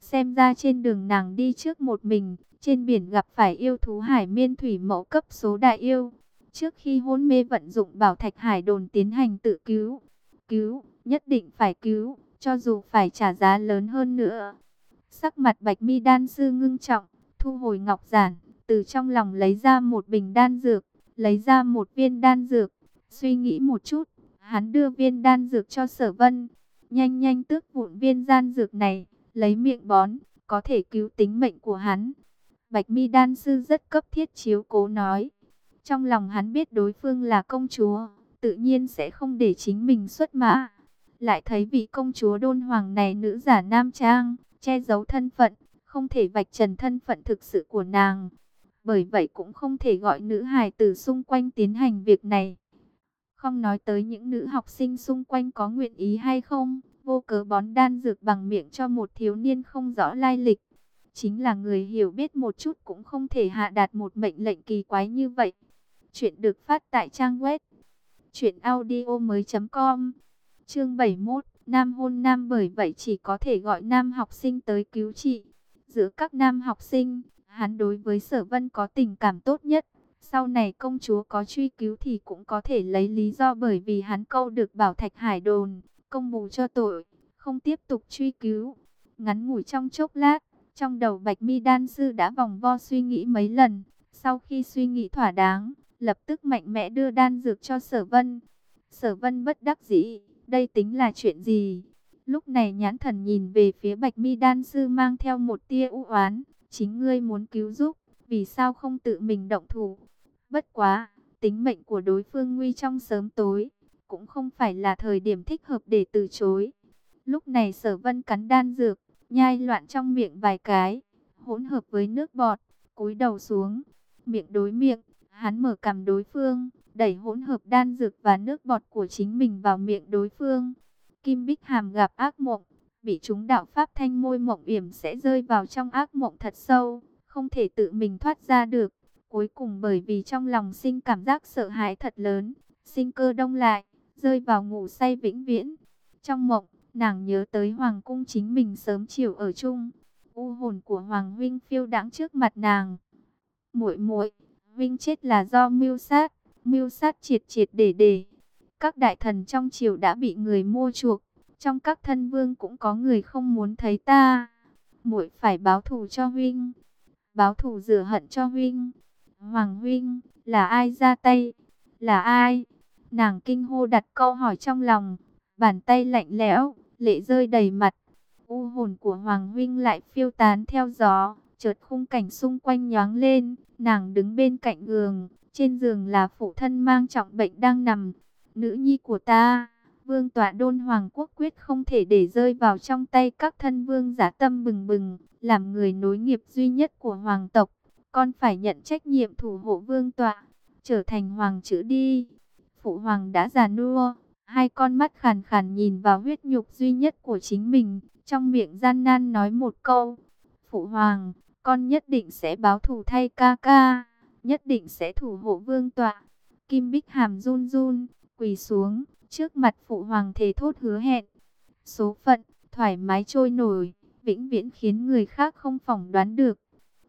Xem ra trên đường nàng đi trước một mình, trên biển gặp phải yêu thú hải miên thủy mẫu cấp số đại yêu. Trước khi hôn mê vận dụng bảo thạch hải đồn tiến hành tự cứu. Cứu, nhất định phải cứu, cho dù phải trả giá lớn hơn nữa. Sắc mặt bạch mi đan sư ngưng trọng, thu hồi ngọc giản, từ trong lòng lấy ra một bình đan dược, lấy ra một viên đan dược, suy nghĩ một chút, hắn đưa viên đan dược cho sở vân, nhanh nhanh tước vụn viên đan dược này, lấy miệng bón, có thể cứu tính mệnh của hắn. Bạch mi đan sư rất cấp thiết chiếu cố nói, trong lòng hắn biết đối phương là công chúa, tự nhiên sẽ không để chính mình xuất mã. Lại thấy vị công chúa đôn hoàng này nữ giả nam trang, che giấu thân phận, không thể vạch trần thân phận thực sự của nàng. Bởi vậy cũng không thể gọi nữ hài tử xung quanh tiến hành việc này. Không nói tới những nữ học sinh xung quanh có nguyện ý hay không, vô cớ bón đan dược bằng miệng cho một thiếu niên không rõ lai lịch. Chính là người hiểu biết một chút cũng không thể hạ đạt một mệnh lệnh kỳ quái như vậy. Chuyện được phát tại trang web truyệnaudiomoi.com. Chương 71, nam hôn nam bởi vậy chỉ có thể gọi nam học sinh tới cứu trị. Giữa các nam học sinh, Hắn đối với sở vân có tình cảm tốt nhất. Sau này công chúa có truy cứu thì cũng có thể lấy lý do bởi vì hắn câu được bảo thạch hải đồn, công bù cho tội, không tiếp tục truy cứu. Ngắn ngủi trong chốc lát, trong đầu bạch mi đan sư đã vòng vo suy nghĩ mấy lần. Sau khi suy nghĩ thỏa đáng, lập tức mạnh mẽ đưa đan dược cho sở vân. Sở vân bất đắc dĩ, đây tính là chuyện gì? Lúc này nhãn thần nhìn về phía bạch mi đan sư mang theo một tia u oán chính ngươi muốn cứu giúp, vì sao không tự mình động thủ? Bất quá, tính mệnh của đối phương nguy trong sớm tối, cũng không phải là thời điểm thích hợp để từ chối. Lúc này sở vân cắn đan dược, nhai loạn trong miệng vài cái, hỗn hợp với nước bọt, cúi đầu xuống, miệng đối miệng, hắn mở cằm đối phương, đẩy hỗn hợp đan dược và nước bọt của chính mình vào miệng đối phương. Kim Bích Hàm gặp ác mộng, bị chúng đạo pháp thanh môi mộng yểm sẽ rơi vào trong ác mộng thật sâu, không thể tự mình thoát ra được. Cuối cùng bởi vì trong lòng sinh cảm giác sợ hãi thật lớn, sinh cơ đông lại, rơi vào ngủ say vĩnh viễn. Trong mộng, nàng nhớ tới hoàng cung chính mình sớm chiều ở chung, u hồn của hoàng huynh phiêu đãng trước mặt nàng. Muội muội, huynh chết là do mưu sát, mưu sát triệt triệt để để. Các đại thần trong triều đã bị người mua chuộc, trong các thân vương cũng có người không muốn thấy ta. muội phải báo thù cho huynh. Báo thù rửa hận cho huynh. Hoàng huynh, là ai ra tay? Là ai? Nàng kinh hô đặt câu hỏi trong lòng. Bàn tay lạnh lẽo, lệ rơi đầy mặt. U hồn của Hoàng huynh lại phiêu tán theo gió. Chợt khung cảnh xung quanh nhoáng lên. Nàng đứng bên cạnh giường. Trên giường là phụ thân mang trọng bệnh đang nằm. Nữ nhi của ta Vương tọa đôn hoàng quốc quyết không thể để rơi vào trong tay các thân vương giả tâm bừng bừng, làm người nối nghiệp duy nhất của hoàng tộc. Con phải nhận trách nhiệm thủ hộ vương tọa, trở thành hoàng chữ đi. Phụ hoàng đã già nua, hai con mắt khàn khàn nhìn vào huyết nhục duy nhất của chính mình, trong miệng gian nan nói một câu. Phụ hoàng, con nhất định sẽ báo thù thay ca ca, nhất định sẽ thủ hộ vương tọa. Kim Bích Hàm run run, quỳ xuống, trước mặt phụ hoàng thề thốt hứa hẹn. Số phận, thoải mái trôi nổi, vĩnh viễn khiến người khác không phỏng đoán được.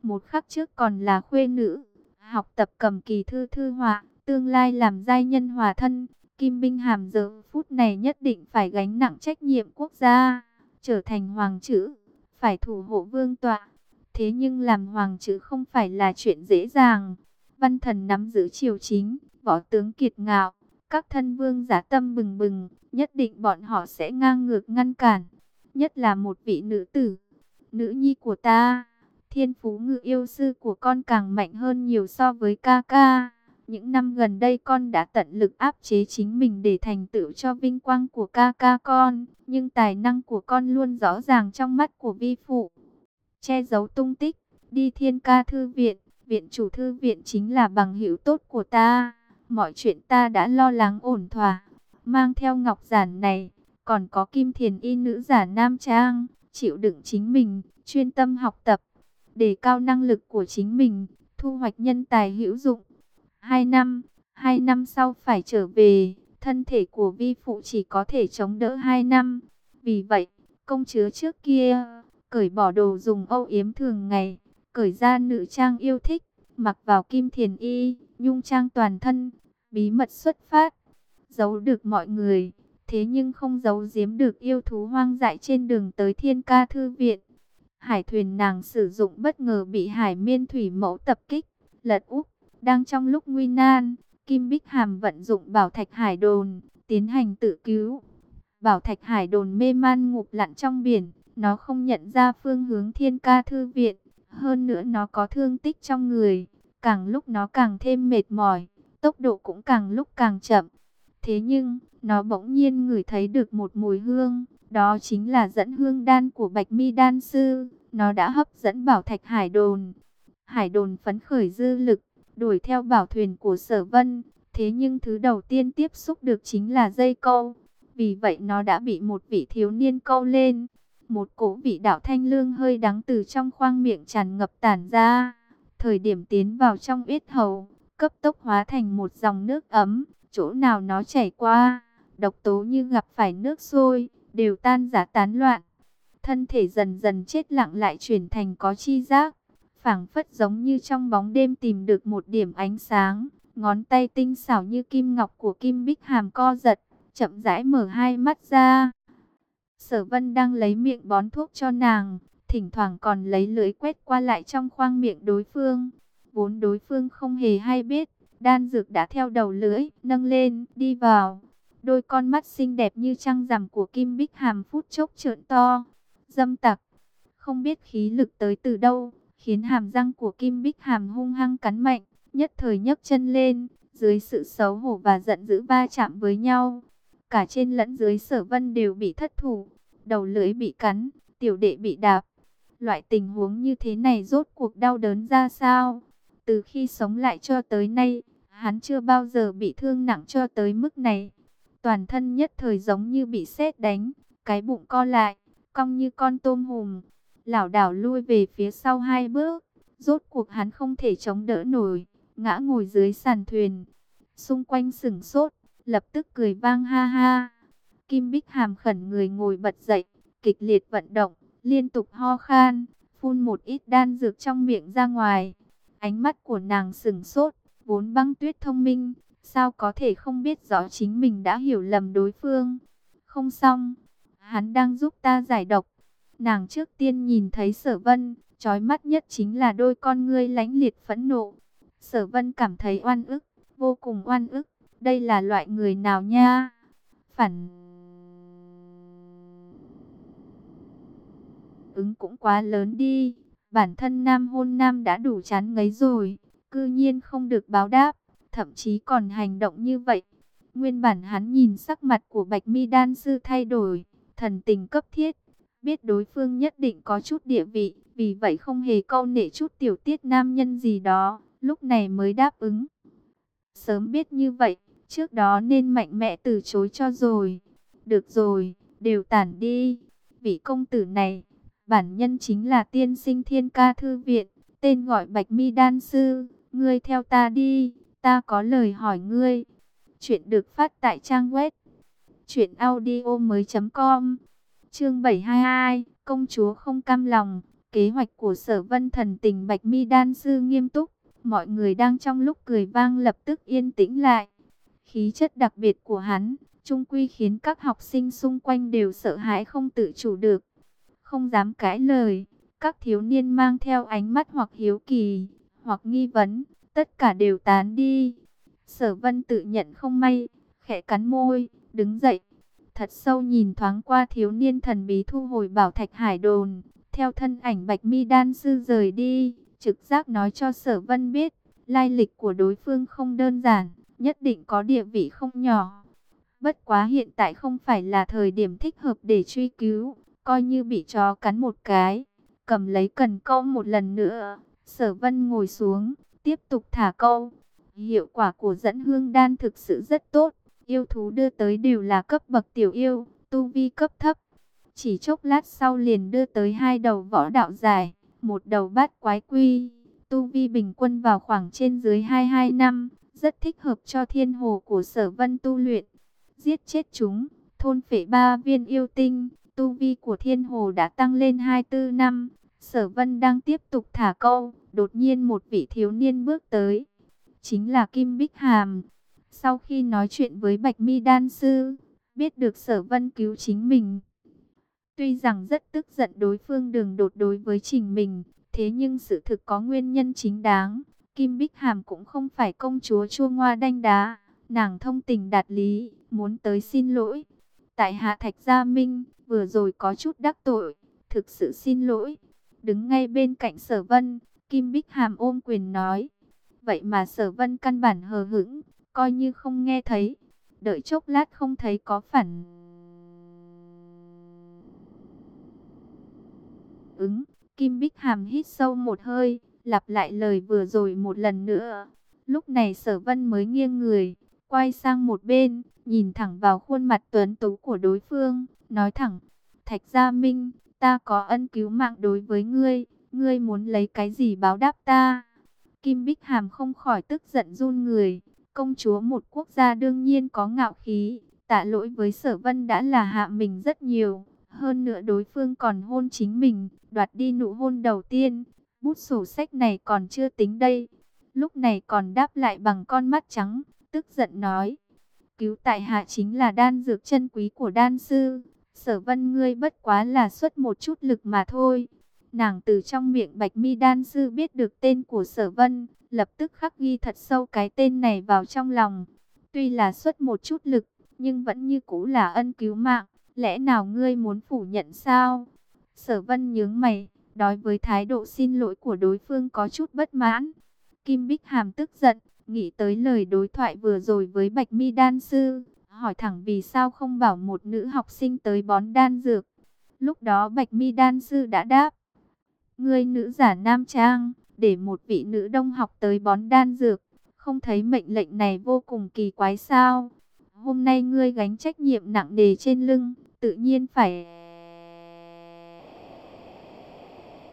Một khắc trước còn là khuê nữ, học tập cầm kỳ thư thư họa, tương lai làm giai nhân hòa thân. Kim Binh Hàm giờ phút này nhất định phải gánh nặng trách nhiệm quốc gia, trở thành hoàng chữ, phải thủ hộ vương tọa. Thế nhưng làm hoàng chữ không phải là chuyện dễ dàng. Văn thần nắm giữ triều chính, võ tướng kiệt ngạo, các thân vương giả tâm bừng bừng, nhất định bọn họ sẽ ngang ngược ngăn cản. Nhất là một vị nữ tử, nữ nhi của ta. Thiên phú ngự yêu sư của con càng mạnh hơn nhiều so với ca ca. những năm gần đây con đã tận lực áp chế chính mình để thành tựu cho vinh quang của ca ca con, nhưng tài năng của con luôn rõ ràng trong mắt của vi phụ. Che giấu tung tích, đi thiên ca thư viện, viện chủ thư viện chính là bằng hữu tốt của ta, mọi chuyện ta đã lo lắng ổn thỏa. Mang theo ngọc giản này, còn có kim thiền y nữ giả nam trang, chịu đựng chính mình, chuyên tâm học tập, để cao năng lực của chính mình, thu hoạch nhân tài hữu dụng. Hai năm, hai năm sau phải trở về, thân thể của vi phụ chỉ có thể chống đỡ hai năm. Vì vậy, công chứa trước kia, cởi bỏ đồ dùng âu yếm thường ngày, cởi ra nữ trang yêu thích, mặc vào kim thiền y, nhung trang toàn thân, bí mật xuất phát, giấu được mọi người, thế nhưng không giấu giếm được yêu thú hoang dại trên đường tới thiên ca thư viện. Hải thuyền nàng sử dụng bất ngờ bị hải miên thủy mẫu tập kích, lật úp, đang trong lúc nguy nan, Kim Bích Hàm vận dụng bảo thạch hải đồn, tiến hành tự cứu. Bảo thạch hải đồn mê man ngụp lặn trong biển, nó không nhận ra phương hướng thiên ca thư viện, hơn nữa nó có thương tích trong người, càng lúc nó càng thêm mệt mỏi, tốc độ cũng càng lúc càng chậm. Thế nhưng, nó bỗng nhiên ngửi thấy được một mùi hương, đó chính là dẫn hương đan của Bạch Mi đan sư, nó đã hấp dẫn bảo thạch hải đồn. Hải đồn phấn khởi dư lực, đuổi theo bảo thuyền của Sở Vân, thế nhưng thứ đầu tiên tiếp xúc được chính là dây câu. Vì vậy nó đã bị một vị thiếu niên câu lên. Một cỗ vị đạo thanh lương hơi đắng từ trong khoang miệng tràn ngập tản ra. Thời điểm tiến vào trong yết hầu, cấp tốc hóa thành một dòng nước ấm, chỗ nào nó chảy qua, độc tố như gặp phải nước sôi, đều tan rã tán loạn. Thân thể dần dần chết lặng lại chuyển thành có chi giác, phảng phất giống như trong bóng đêm tìm được một điểm ánh sáng, ngón tay tinh xảo như kim ngọc của Kim Bích Hàm co giật, chậm rãi mở hai mắt ra. Sở Vân đang lấy miệng bón thuốc cho nàng, thỉnh thoảng còn lấy lưỡi quét qua lại trong khoang miệng đối phương. Vốn đối phương không hề hay biết, đan dược đã theo đầu lưỡi, nâng lên, đi vào. Đôi con mắt xinh đẹp như trăng rằm của Kim Bích Hàm phút chốc trợn to. Dâm tặc, không biết khí lực tới từ đâu, khiến hàm răng của Kim Bích Hàm hung hăng cắn mạnh, nhất thời nhấc chân lên, dưới sự xấu hổ và giận dữ va chạm với nhau. Cả trên lẫn dưới sở vân đều bị thất thủ, đầu lưỡi bị cắn, tiểu đệ bị đạp. Loại tình huống như thế này rốt cuộc đau đớn ra sao? Từ khi sống lại cho tới nay, hắn chưa bao giờ bị thương nặng cho tới mức này. Toàn thân nhất thời giống như bị sét đánh, cái bụng co lại, cong như con tôm hùm, lảo đảo lui về phía sau hai bước. Rốt cuộc hắn không thể chống đỡ nổi, ngã ngồi dưới sàn thuyền. Xung quanh sừng sốt, lập tức cười vang ha ha. Kim Bích Hàm khẩn người ngồi bật dậy, kịch liệt vận động, liên tục ho khan, phun một ít đan dược trong miệng ra ngoài. Ánh mắt của nàng sừng sốt, vốn băng tuyết thông minh, sao có thể không biết rõ chính mình đã hiểu lầm đối phương. Không xong, hắn đang giúp ta giải độc. Nàng trước tiên nhìn thấy sở vân, trói mắt nhất chính là đôi con ngươi lánh liệt phẫn nộ. Sở vân cảm thấy oan ức, vô cùng oan ức. Đây là loại người nào nha? Phản ứng cũng quá lớn đi. Bản thân nam hôn nam đã đủ chán ngấy rồi, cư nhiên không được báo đáp, thậm chí còn hành động như vậy. Nguyên bản hắn nhìn sắc mặt của Bạch Mi đan sư thay đổi, thần tình cấp thiết, biết đối phương nhất định có chút địa vị, vì vậy không hề câu nệ chút tiểu tiết nam nhân gì đó, lúc này mới đáp ứng. Sớm biết như vậy, trước đó nên mạnh mẽ từ chối cho rồi. Được rồi, đều tản đi. Vị công tử này, bản nhân chính là tiên sinh thiên ca thư viện, tên gọi Bạch Mi Đan Sư. Ngươi theo ta đi, ta có lời hỏi ngươi. Chuyện được phát tại trang web chuyện audio mới.com Chương 722, công chúa không cam lòng, kế hoạch của sở vân thần tình Bạch Mi Đan Sư nghiêm túc, mọi người đang trong lúc cười vang lập tức yên tĩnh lại. Khí chất đặc biệt của hắn, trung quy khiến các học sinh xung quanh đều sợ hãi không tự chủ được. Không dám cãi lời, các thiếu niên mang theo ánh mắt hoặc hiếu kỳ, hoặc nghi vấn, tất cả đều tán đi. Sở vân tự nhận không may, khẽ cắn môi, đứng dậy, thật sâu nhìn thoáng qua thiếu niên thần bí thu hồi bảo thạch hải đồn, theo thân ảnh bạch mi đan sư rời đi, trực giác nói cho sở vân biết, lai lịch của đối phương không đơn giản, nhất định có địa vị không nhỏ. Bất quá hiện tại không phải là thời điểm thích hợp để truy cứu, coi như bị chó cắn một cái, cầm lấy cần câu một lần nữa. Sở vân ngồi xuống, tiếp tục thả câu. Hiệu quả của dẫn hương đan thực sự rất tốt, yêu thú đưa tới đều là cấp bậc tiểu yêu, tu vi cấp thấp. Chỉ chốc lát sau liền đưa tới hai đầu võ đạo dài, một đầu bát quái quy, tu vi bình quân vào khoảng trên dưới 22 năm, rất thích hợp cho thiên hồ của sở vân tu luyện. Giết chết chúng, thôn phệ ba viên yêu tinh, tu vi của thiên hồ đã tăng lên 24 năm. Sở vân đang tiếp tục thả câu, đột nhiên một vị thiếu niên bước tới. Chính là Kim Bích Hàm. Sau khi nói chuyện với Bạch Mi Đan Sư, biết được sở vân cứu chính mình. Tuy rằng rất tức giận đối phương đường đột đối với trình mình, thế nhưng sự thực có nguyên nhân chính đáng. Kim Bích Hàm cũng không phải công chúa chua ngoa đanh đá, nàng thông tình đạt lý, muốn tới xin lỗi. Tại Hạ Thạch Gia Minh, vừa rồi có chút đắc tội, thực sự xin lỗi. Đứng ngay bên cạnh sở vân, Kim Bích Hàm ôm quyền nói. Vậy mà sở vân căn bản hờ hững, coi như không nghe thấy. Đợi chốc lát không thấy có phản ứng. Kim Bích Hàm hít sâu một hơi, lặp lại lời vừa rồi một lần nữa. Lúc này sở vân mới nghiêng người, quay sang một bên, nhìn thẳng vào khuôn mặt tuấn tú của đối phương, nói thẳng, Thạch Gia Minh, ta có ân cứu mạng đối với ngươi, ngươi muốn lấy cái gì báo đáp ta? Kim Bích Hàm không khỏi tức giận run người, công chúa một quốc gia đương nhiên có ngạo khí, tạ lỗi với sở vân đã là hạ mình rất nhiều, hơn nữa đối phương còn hôn chính mình, đoạt đi nụ hôn đầu tiên, bút sổ sách này còn chưa tính đây, lúc này còn đáp lại bằng con mắt trắng, tức giận nói, cứu tại hạ chính là đan dược chân quý của đan sư, sở vân ngươi bất quá là xuất một chút lực mà thôi. Nàng từ trong miệng Bạch Mi Đan Sư biết được tên của Sở Vân, lập tức khắc ghi thật sâu cái tên này vào trong lòng. Tuy là xuất một chút lực, nhưng vẫn như cũ là ân cứu mạng, lẽ nào ngươi muốn phủ nhận sao? Sở Vân nhướng mày, đối với thái độ xin lỗi của đối phương có chút bất mãn. Kim Bích Hàm tức giận, nghĩ tới lời đối thoại vừa rồi với Bạch Mi Đan Sư, hỏi thẳng vì sao không bảo một nữ học sinh tới bón đan dược. Lúc đó Bạch Mi Đan Sư đã đáp, Ngươi nữ giả nam trang, để một vị nữ đông học tới bón đan dược, không thấy mệnh lệnh này vô cùng kỳ quái sao? Hôm nay ngươi gánh trách nhiệm nặng nề trên lưng, tự nhiên phải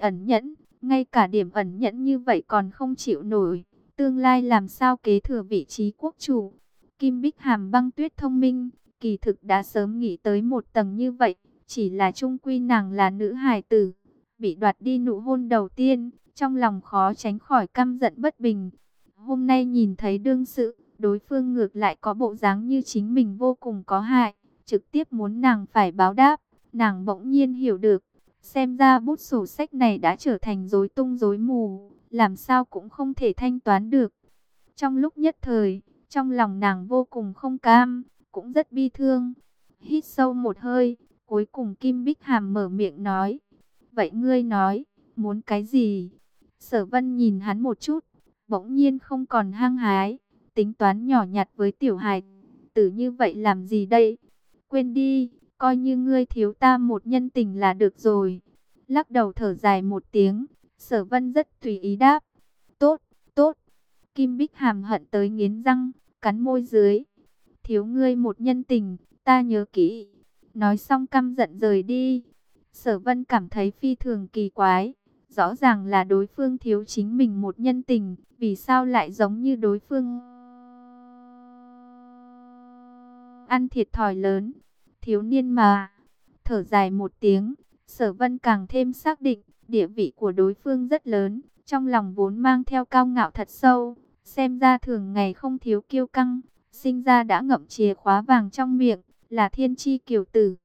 ẩn nhẫn, ngay cả điểm ẩn nhẫn như vậy còn không chịu nổi, tương lai làm sao kế thừa vị trí quốc chủ? Kim Bích Hàm băng tuyết thông minh, kỳ thực đã sớm nghĩ tới một tầng như vậy, chỉ là trung quy nàng là nữ hài tử, bị đoạt đi nụ hôn đầu tiên, trong lòng khó tránh khỏi căm giận bất bình. Hôm nay nhìn thấy đương sự, đối phương ngược lại có bộ dáng như chính mình vô cùng có hại, trực tiếp muốn nàng phải báo đáp, nàng bỗng nhiên hiểu được, xem ra bút sổ sách này đã trở thành rối tung rối mù, làm sao cũng không thể thanh toán được. Trong lúc nhất thời, trong lòng nàng vô cùng không cam, cũng rất bi thương. Hít sâu một hơi, cuối cùng Kim Bích Hàm mở miệng nói, Vậy ngươi nói, muốn cái gì? Sở vân nhìn hắn một chút, bỗng nhiên không còn hăng hái, tính toán nhỏ nhặt với tiểu hài. Tử như vậy làm gì đây? Quên đi, coi như ngươi thiếu ta một nhân tình là được rồi. Lắc đầu thở dài một tiếng, sở vân rất tùy ý đáp. Tốt, tốt. Kim Bích hàm hận tới nghiến răng, cắn môi dưới. Thiếu ngươi một nhân tình, ta nhớ kỹ. Nói xong căm giận rời đi. Sở vân cảm thấy phi thường kỳ quái. Rõ ràng là đối phương thiếu chính mình một nhân tình, vì sao lại giống như đối phương ăn thiệt thòi lớn. Thiếu niên mà, thở dài một tiếng, sở vân càng thêm xác định, địa vị của đối phương rất lớn, trong lòng vốn mang theo cao ngạo thật sâu, xem ra thường ngày không thiếu kiêu căng, sinh ra đã ngậm chìa khóa vàng trong miệng, là thiên chi kiều tử.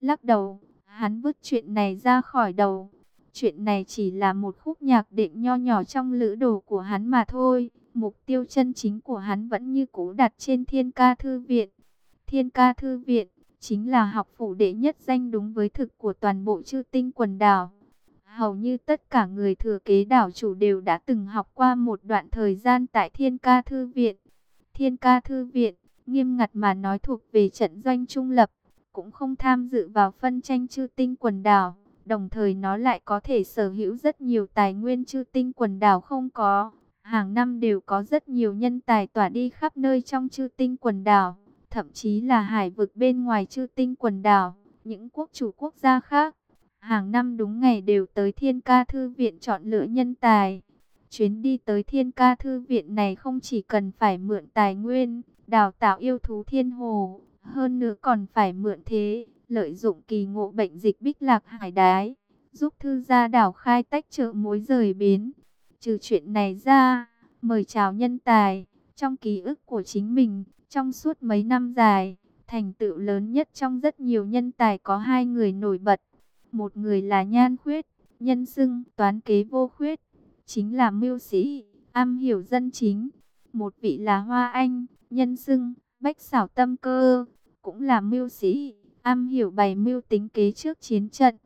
Lắc đầu, Hắn vứt chuyện này ra khỏi đầu. Chuyện này chỉ là một khúc nhạc định nho nhỏ trong lữ đồ của hắn mà thôi. Mục tiêu chân chính của hắn vẫn như cũ đặt trên thiên ca thư viện. Thiên ca thư viện chính là học phủ đệ nhất danh đúng với thực của toàn bộ chư tinh quần đảo. Hầu như tất cả người thừa kế đảo chủ đều đã từng học qua một đoạn thời gian tại Thiên Ca Thư Viện. Thiên Ca Thư Viện, nghiêm ngặt mà nói thuộc về trận doanh trung lập, cũng không tham dự vào phân tranh chư tinh quần đảo. Đồng thời nó lại có thể sở hữu rất nhiều tài nguyên chư tinh quần đảo không có. Hàng năm đều có rất nhiều nhân tài tỏa đi khắp nơi trong chư tinh quần đảo, thậm chí là hải vực bên ngoài chư tinh quần đảo, những quốc chủ quốc gia khác. Hàng năm đúng ngày đều tới Thiên Ca Thư Viện chọn lựa nhân tài. Chuyến đi tới Thiên Ca Thư Viện này không chỉ cần phải mượn tài nguyên, đào tạo yêu thú thiên hồ, hơn nữa còn phải mượn thế, lợi dụng kỳ ngộ bệnh dịch bích lạc hải đái, giúp thư gia đảo khai tách chợ mối rời bến. Trừ chuyện này ra, mời chào nhân tài, trong ký ức của chính mình, trong suốt mấy năm dài, thành tựu lớn nhất trong rất nhiều nhân tài có hai người nổi bật. Một người là Nhan Khuyết, nhân xưng toán kế vô khuyết, chính là mưu sĩ, am hiểu dân chính. Một vị là Hoa Anh, nhân xưng bách xảo tâm cơ, cũng là mưu sĩ, am hiểu bày mưu tính kế trước chiến trận.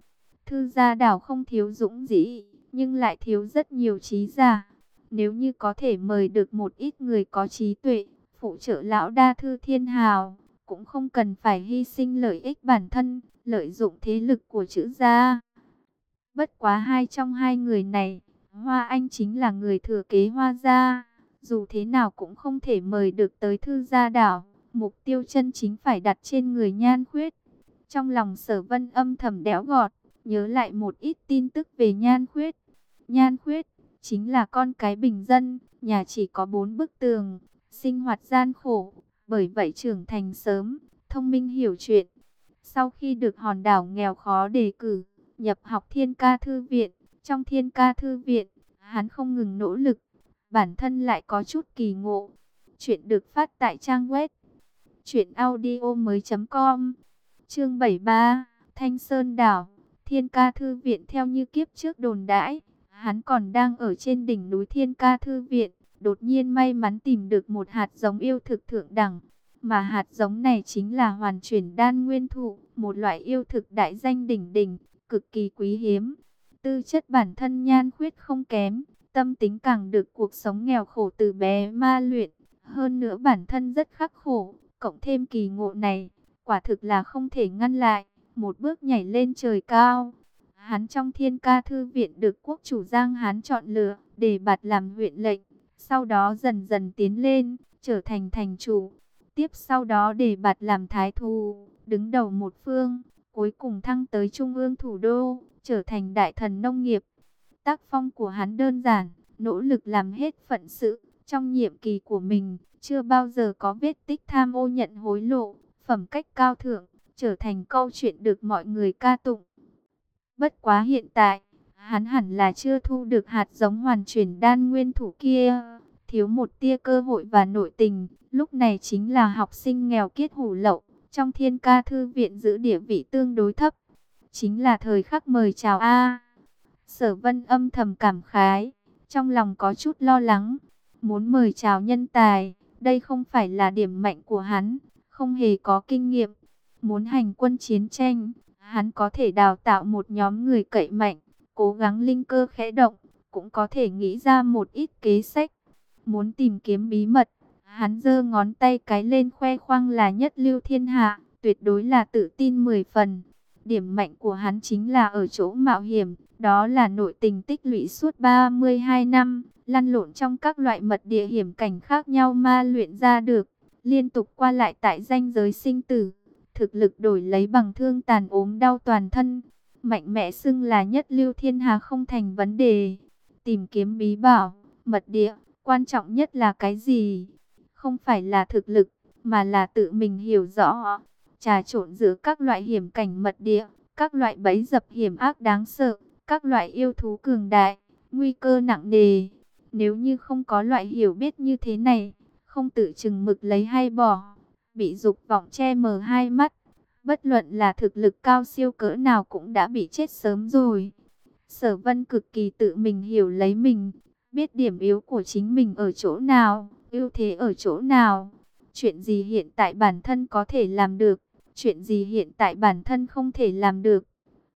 Thư gia đảo không thiếu dũng dĩ, nhưng lại thiếu rất nhiều trí giả. Nếu như có thể mời được một ít người có trí tuệ, phụ trợ lão đa thư thiên hào, cũng không cần phải hy sinh lợi ích bản thân, lợi dụng thế lực của chữ gia. Bất quá hai trong hai người này, Hoa Anh chính là người thừa kế Hoa gia, dù thế nào cũng không thể mời được tới thư gia đảo, mục tiêu chân chính phải đặt trên người nhan khuyết. Trong lòng sở vân âm thầm đéo gọt, nhớ lại một ít tin tức về nhan khuyết. Nhan khuyết, chính là con cái bình dân, nhà chỉ có bốn bức tường, sinh hoạt gian khổ, bởi vậy trưởng thành sớm, thông minh hiểu chuyện. Sau khi được hòn đảo nghèo khó đề cử, nhập học thiên ca thư viện, trong thiên ca thư viện, hắn không ngừng nỗ lực, bản thân lại có chút kỳ ngộ. Chuyện được phát tại trang web chuyểnaudio.com Chương 73, Thanh Sơn đảo, Thiên Ca thư viện theo như kiếp trước đồn đãi, hắn còn đang ở trên đỉnh núi Thiên Ca thư viện, đột nhiên may mắn tìm được một hạt giống yêu thực thượng đẳng, mà hạt giống này chính là hoàn chuyển đan nguyên thụ, một loại yêu thực đại danh đỉnh đỉnh, cực kỳ quý hiếm. Tư chất bản thân nhan khuyết không kém, tâm tính càng được cuộc sống nghèo khổ từ bé ma luyện, hơn nữa bản thân rất khắc khổ, cộng thêm kỳ ngộ này, quả thực là không thể ngăn lại, một bước nhảy lên trời cao. Hắn trong thiên ca thư viện được quốc chủ Giang Hán chọn lựa, để bạt làm huyện lệnh, sau đó dần dần tiến lên, trở thành thành chủ. Tiếp sau đó để bạt làm thái thù, đứng đầu một phương, cuối cùng thăng tới trung ương thủ đô, trở thành đại thần nông nghiệp. Tác phong của hắn đơn giản, nỗ lực làm hết phận sự, trong nhiệm kỳ của mình, chưa bao giờ có vết tích tham ô nhận hối lộ, phẩm cách cao thượng, trở thành câu chuyện được mọi người ca tụng. Bất quá hiện tại, hắn hẳn là chưa thu được hạt giống hoàn chuyển đan nguyên thủ kia, thiếu một tia cơ hội và nội tình, lúc này chính là học sinh nghèo kiết hủ lậu, trong thiên ca thư viện giữ địa vị tương đối thấp, chính là thời khắc mời chào A. Sở vân âm thầm cảm khái, trong lòng có chút lo lắng, muốn mời chào nhân tài, đây không phải là điểm mạnh của hắn, không hề có kinh nghiệm. Muốn hành quân chiến tranh, hắn có thể đào tạo một nhóm người cậy mạnh, cố gắng linh cơ khẽ động, cũng có thể nghĩ ra một ít kế sách. Muốn tìm kiếm bí mật, hắn giơ ngón tay cái lên khoe khoang là nhất lưu thiên hạ, tuyệt đối là tự tin 10 phần. Điểm mạnh của hắn chính là ở chỗ mạo hiểm, đó là nội tình tích lũy suốt 32 năm, lăn lộn trong các loại mật địa hiểm cảnh khác nhau ma luyện ra được, liên tục qua lại tại danh giới sinh tử, thực lực đổi lấy bằng thương tàn ốm đau toàn thân, mạnh mẽ xưng là nhất lưu thiên hà không thành vấn đề. Tìm kiếm bí bảo, mật địa, quan trọng nhất là cái gì? Không phải là thực lực, mà là tự mình hiểu rõ, trà trộn giữa các loại hiểm cảnh mật địa, các loại bẫy dập hiểm ác đáng sợ, các loại yêu thú cường đại, nguy cơ nặng nề. Nếu như không có loại hiểu biết như thế này, không tự chừng mực lấy hay bỏ, bị dục vọng che mờ hai mắt, bất luận là thực lực cao siêu cỡ nào cũng đã bị chết sớm rồi. Sở vân cực kỳ tự mình hiểu lấy mình, biết điểm yếu của chính mình ở chỗ nào, ưu thế ở chỗ nào. Chuyện gì hiện tại bản thân có thể làm được, chuyện gì hiện tại bản thân không thể làm được.